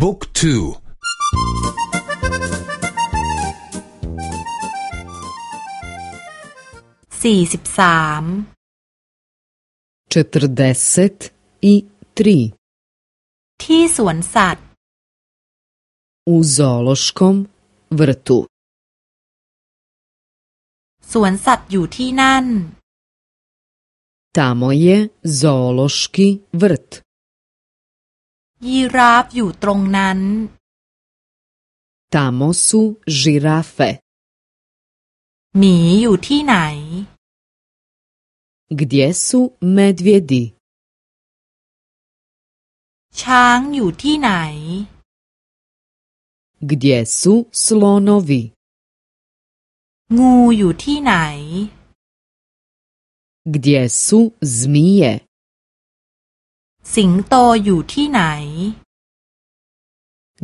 บุ๊กทูสี่สิบสามที่สวนสัตว์ u zoološkom vrtu สวนสัตว์อยู่ที่นั่น Tamo je zoološki vrt ยีราฟอยู่ตรงนั้น Tamo su žirafe หมีอยู่ที่ไหน Gdje su medvjedi ช้างอยู่ที่ไหน Gdje su slonovi งูอยู่ที่ไหน Gdje su zmije สิงโตอยู่ที่ไหน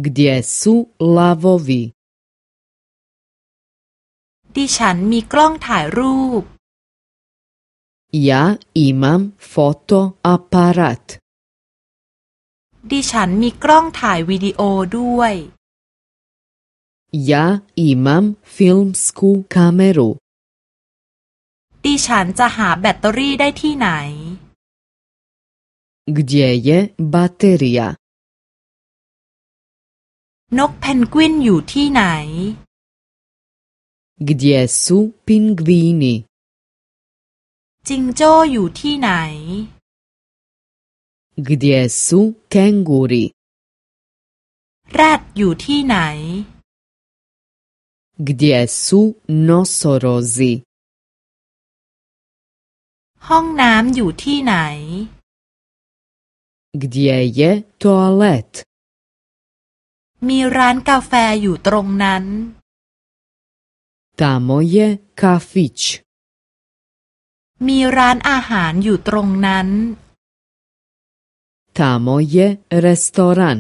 Gdje su lavovi ดิฉันมีกล้องถ่ายรูป Ja imam fotoaparat ดิฉันมีกล้องถ่ายวิดีโอด้วย Ja imam filmsku kameru ดิฉันจะหาแบตเตอรี่ได้ที่ไหน Gdje je baterija นกเพนกวินอยู่ที่ไหน Gdje su pingvini จิงโจ้อยู่ที่ไหน Gdje su kenguri แรดอยู่ที่ไหน Gdje su nosorozi ห้องน้ำอยู่ที่ไหน Gdje je toalet มีร้านกาแฟอยู่ตรงนั้น Tamo je kafić มีร้านอาหารอยู่ตรงนั้น Tamo je restoran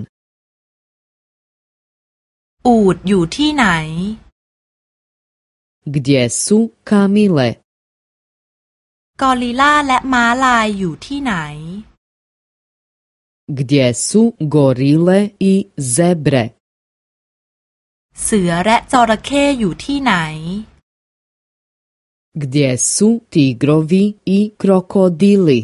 อูดอยู่ที่ไหน Gdje su kamile กอริลลาและม้าลายอยู่ที่ไหน Gdje su gorile i zebre เสือและจระเข้อยู่ที่ไหน Gdje su tigrovi i krokodili